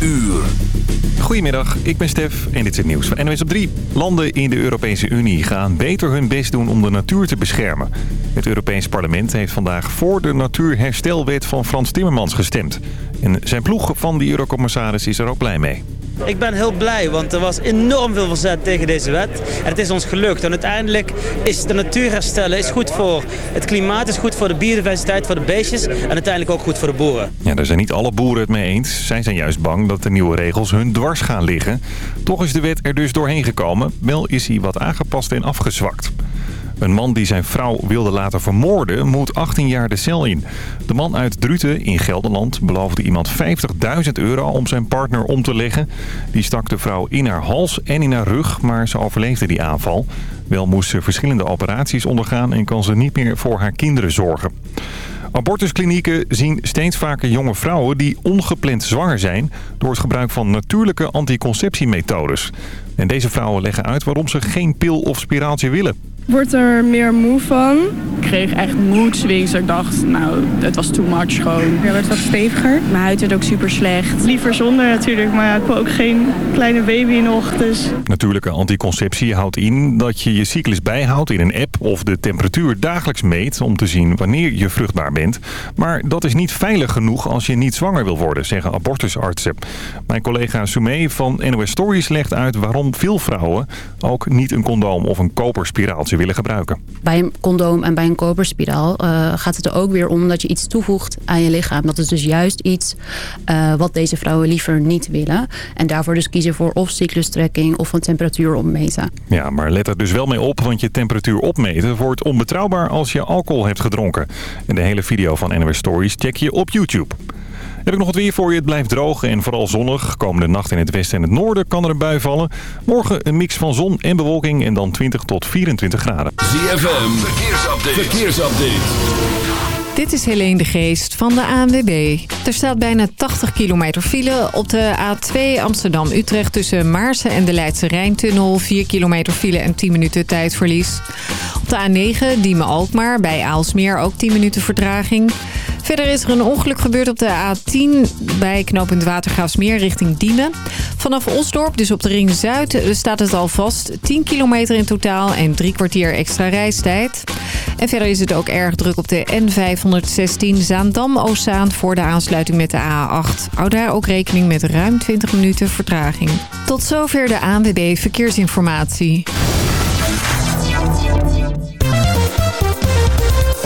uur. Goedemiddag, ik ben Stef en dit is het nieuws van NWS op 3. Landen in de Europese Unie gaan beter hun best doen om de natuur te beschermen. Het Europees Parlement heeft vandaag voor de Natuurherstelwet van Frans Timmermans gestemd. En zijn ploeg van die eurocommissaris is er ook blij mee. Ik ben heel blij, want er was enorm veel verzet tegen deze wet. En het is ons gelukt. En uiteindelijk is de natuur herstellen is goed voor het klimaat, is goed voor de biodiversiteit, voor de beestjes en uiteindelijk ook goed voor de boeren. Ja, daar zijn niet alle boeren het mee eens. Zij zijn juist bang dat de nieuwe regels hun dwars gaan liggen. Toch is de wet er dus doorheen gekomen. Wel is hij wat aangepast en afgezwakt. Een man die zijn vrouw wilde laten vermoorden moet 18 jaar de cel in. De man uit Druten in Gelderland beloofde iemand 50.000 euro om zijn partner om te leggen. Die stak de vrouw in haar hals en in haar rug, maar ze overleefde die aanval. Wel moest ze verschillende operaties ondergaan en kan ze niet meer voor haar kinderen zorgen. Abortusklinieken zien steeds vaker jonge vrouwen die ongepland zwanger zijn... door het gebruik van natuurlijke anticonceptiemethodes. En deze vrouwen leggen uit waarom ze geen pil of spiraaltje willen word er meer moe van. Ik kreeg echt mood swings. Ik dacht, nou, het was too much gewoon. Ja, werd wat steviger. Mijn huid werd ook super slecht. Liever zonder natuurlijk, maar ja, ik wil ook geen kleine baby nog. Dus. Natuurlijke anticonceptie houdt in dat je je cyclus bijhoudt in een app... of de temperatuur dagelijks meet om te zien wanneer je vruchtbaar bent. Maar dat is niet veilig genoeg als je niet zwanger wil worden, zeggen abortusartsen. Mijn collega Soumé van NOS Stories legt uit waarom veel vrouwen... ook niet een condoom of een koperspiraaltje willen gebruiken. Bij een condoom en bij een koperspiraal uh, gaat het er ook weer om dat je iets toevoegt aan je lichaam. Dat is dus juist iets uh, wat deze vrouwen liever niet willen. En daarvoor dus kiezen voor of cyclustrekking of een temperatuur opmeten. Ja, maar let er dus wel mee op, want je temperatuur opmeten wordt onbetrouwbaar als je alcohol hebt gedronken. En de hele video van NWS Stories check je op YouTube. Heb ik nog het weer voor je. Het blijft droog en vooral zonnig. Komende nacht in het westen en het noorden kan er een bui vallen. Morgen een mix van zon en bewolking en dan 20 tot 24 graden. ZFM, verkeersupdate. verkeersupdate. Dit is Helene de Geest van de ANWB. Er staat bijna 80 kilometer file op de A2 Amsterdam-Utrecht... tussen Maarsen en de Leidse Rijntunnel. 4 kilometer file en 10 minuten tijdverlies. Op de A9 Diemen-Alkmaar bij Aalsmeer ook 10 minuten vertraging. Verder is er een ongeluk gebeurd op de A10 bij knooppunt Watergraafsmeer richting Diemen. Vanaf Osdorp, dus op de Ring Zuid, staat het al vast. 10 kilometer in totaal en drie kwartier extra reistijd. En verder is het ook erg druk op de N516 Zaandam-Oostzaan voor de aansluiting met de A8. Hou daar ook rekening met ruim 20 minuten vertraging. Tot zover de ANWB Verkeersinformatie.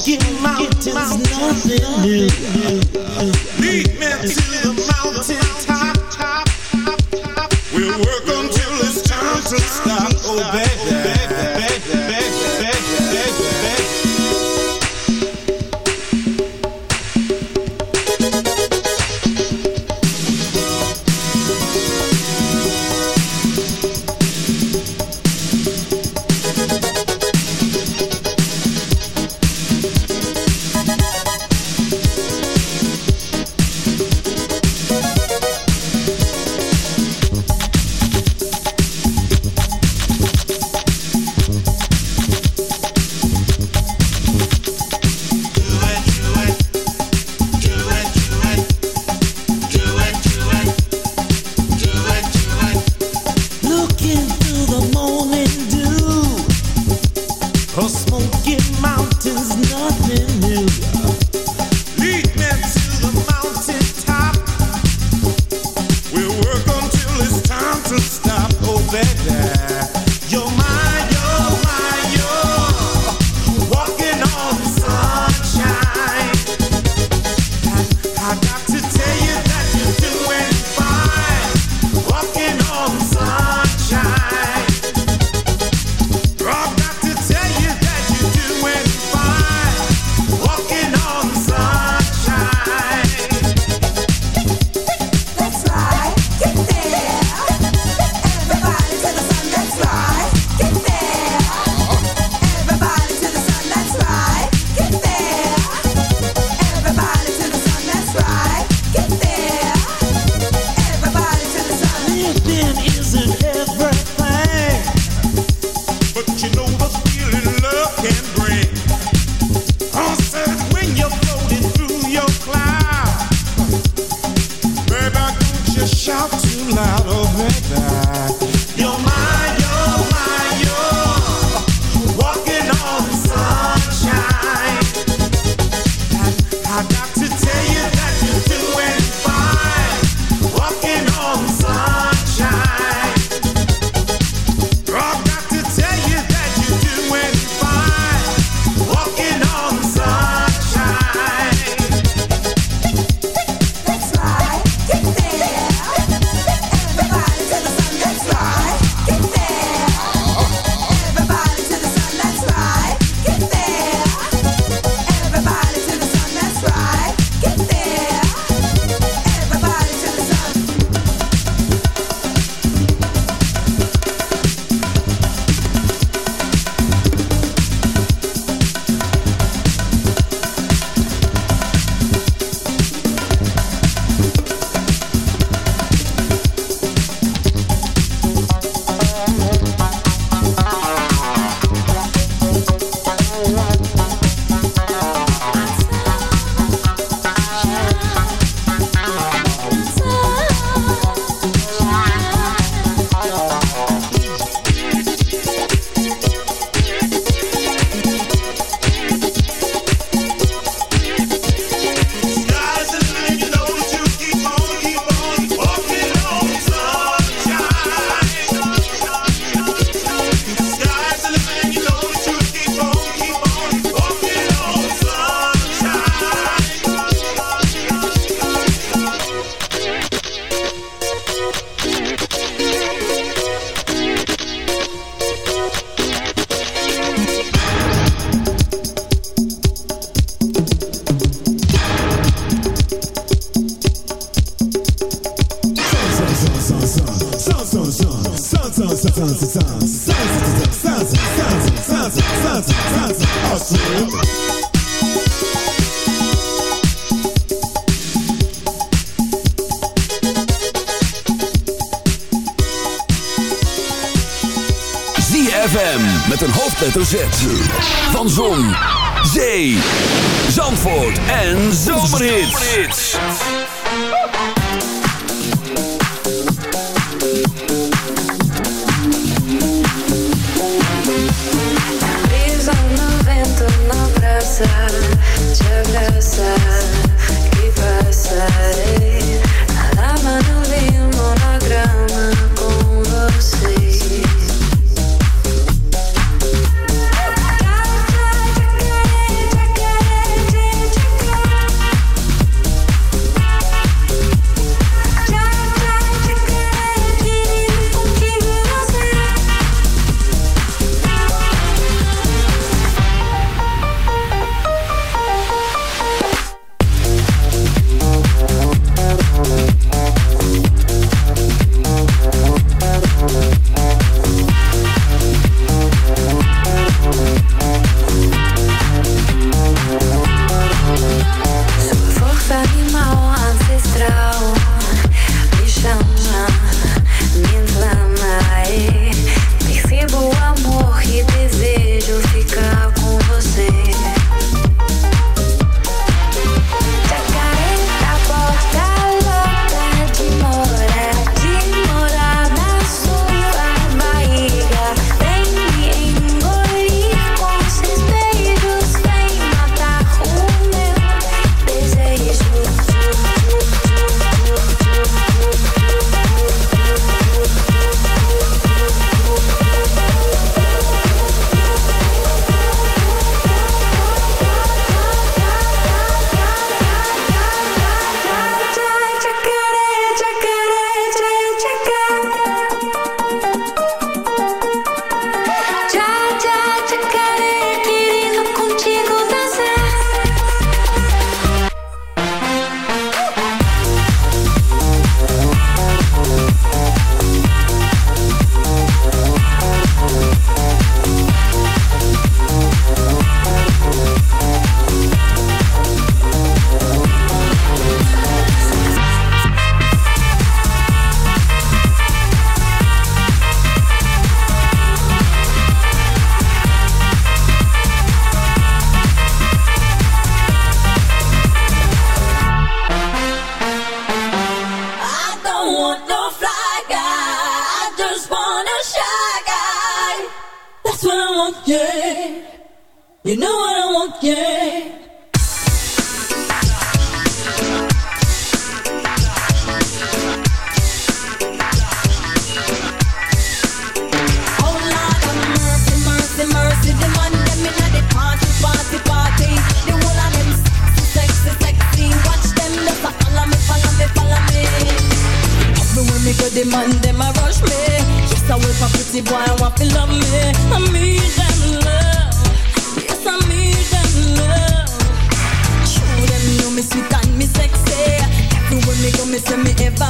Rocky Mountain's nothing new. Lead me to the mountain top. See why I want to love me I need them love. Yes, I need them love. Show them you know me sweet and me sexy. Everywhere me go, me say me ever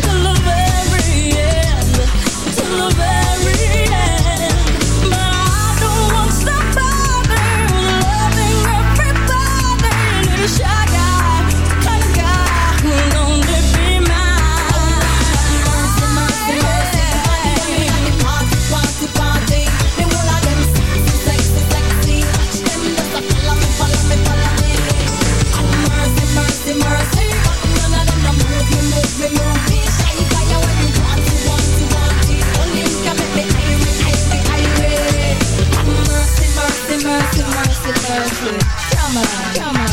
mercy, mercy, mercy. Come on, come on.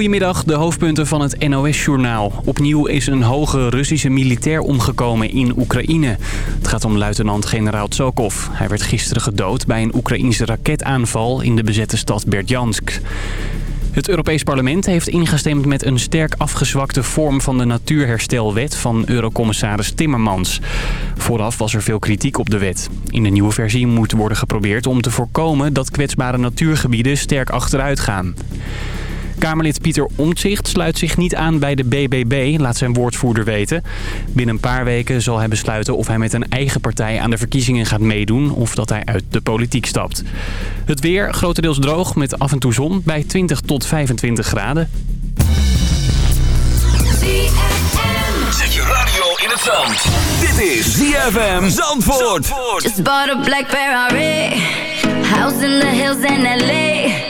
Goedemiddag, de hoofdpunten van het NOS-journaal. Opnieuw is een hoge Russische militair omgekomen in Oekraïne. Het gaat om luitenant-generaal Tsokov. Hij werd gisteren gedood bij een Oekraïnse raketaanval in de bezette stad Berdjansk. Het Europees Parlement heeft ingestemd met een sterk afgezwakte vorm van de natuurherstelwet van Eurocommissaris Timmermans. Vooraf was er veel kritiek op de wet. In de nieuwe versie moet worden geprobeerd om te voorkomen dat kwetsbare natuurgebieden sterk achteruit gaan. Kamerlid Pieter Omtzigt sluit zich niet aan bij de BBB, laat zijn woordvoerder weten. Binnen een paar weken zal hij besluiten of hij met een eigen partij aan de verkiezingen gaat meedoen of dat hij uit de politiek stapt. Het weer grotendeels droog met af en toe zon bij 20 tot 25 graden. Zet je radio in het zand. Dit is ZFM Zandvoort. Just bought a black Ferrari. House in the hills in LA.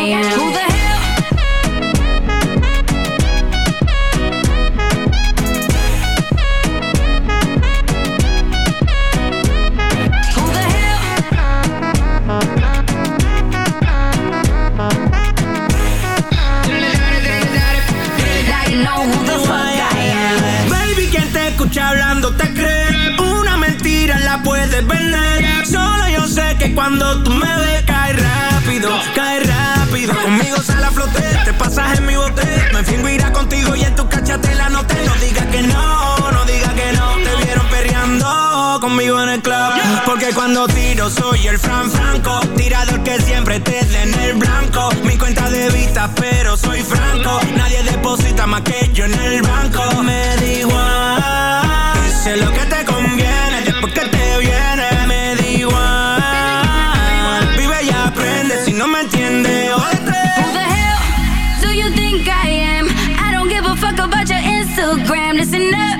I am. Who the hablando te crees Una mentira la puedes vender Solo yo sé que cuando tú me ves Porque cuando tiro soy el Fran Franco. Tirador que siempre te dé en el blanco. Mi cuenta de vista, pero soy franco. Nadie deposita más que yo en el banco. Me da igual. Dice lo que te conviene. Después que te viene, me da igual. Vive y aprende. Si no me entiendes, jódete. Who the hell do you think I am? I don't give a fuck about your Instagram. Listen up,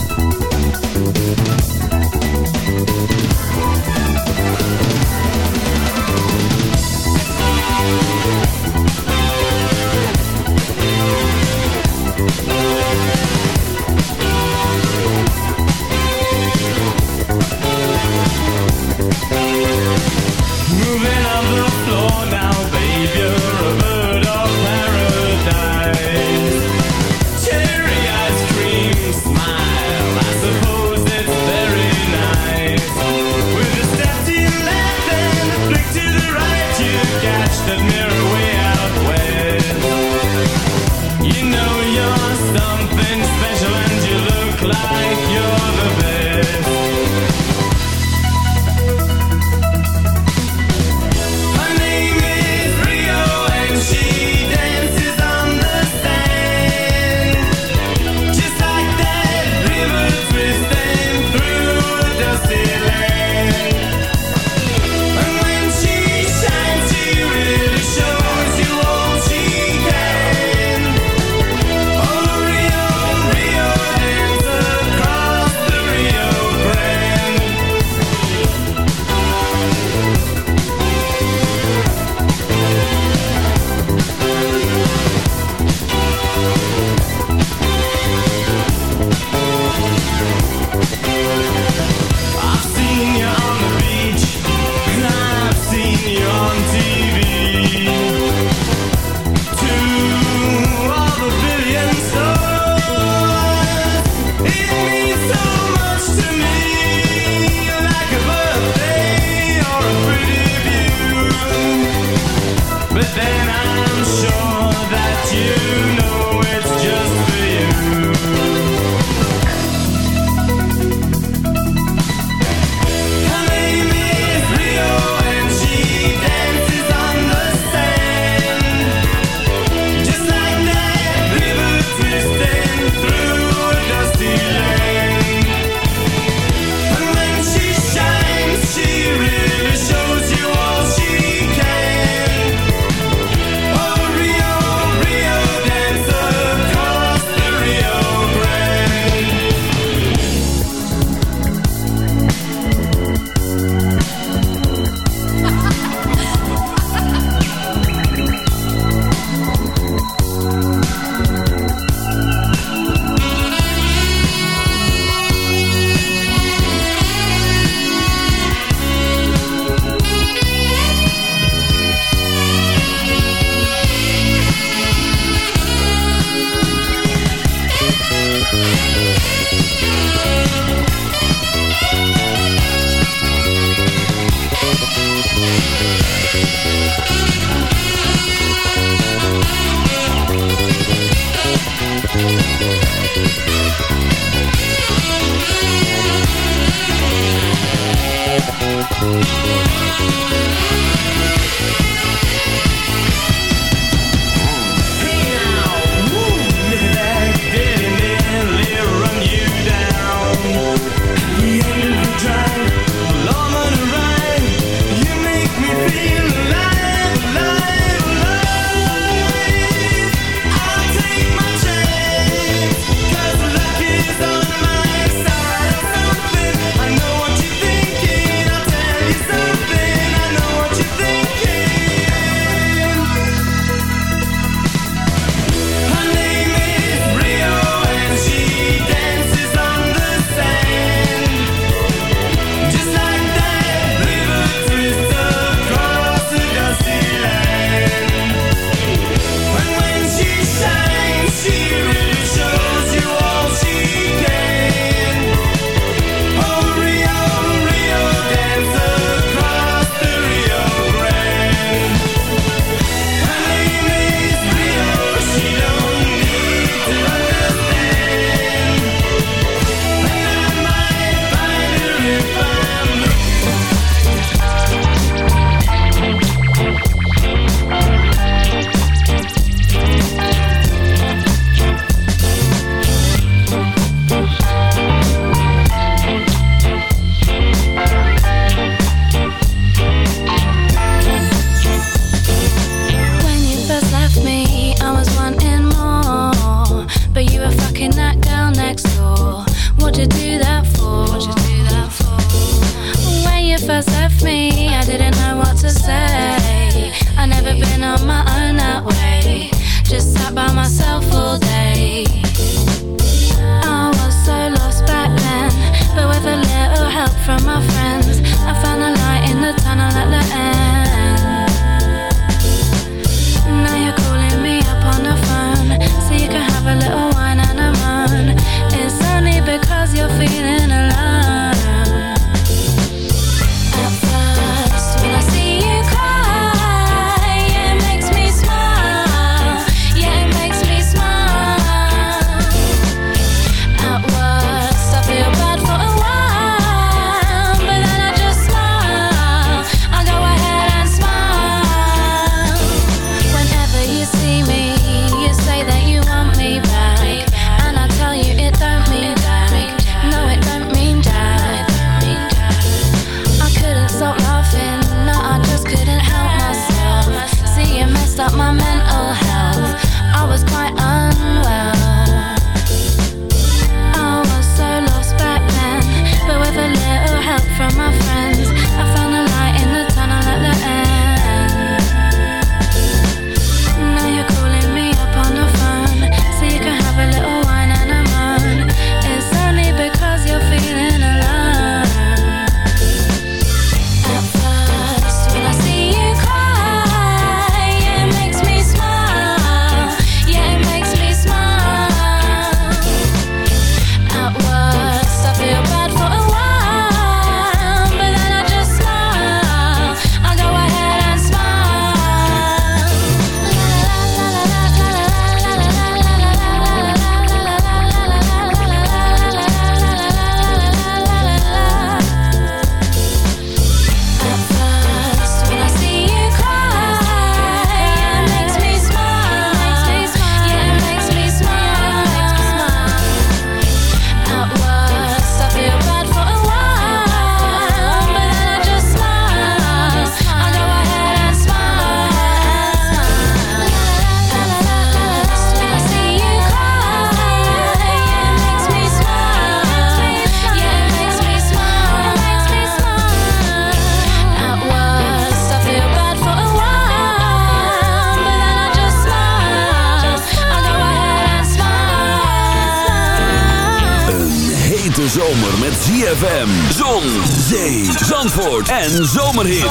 en zomerhit.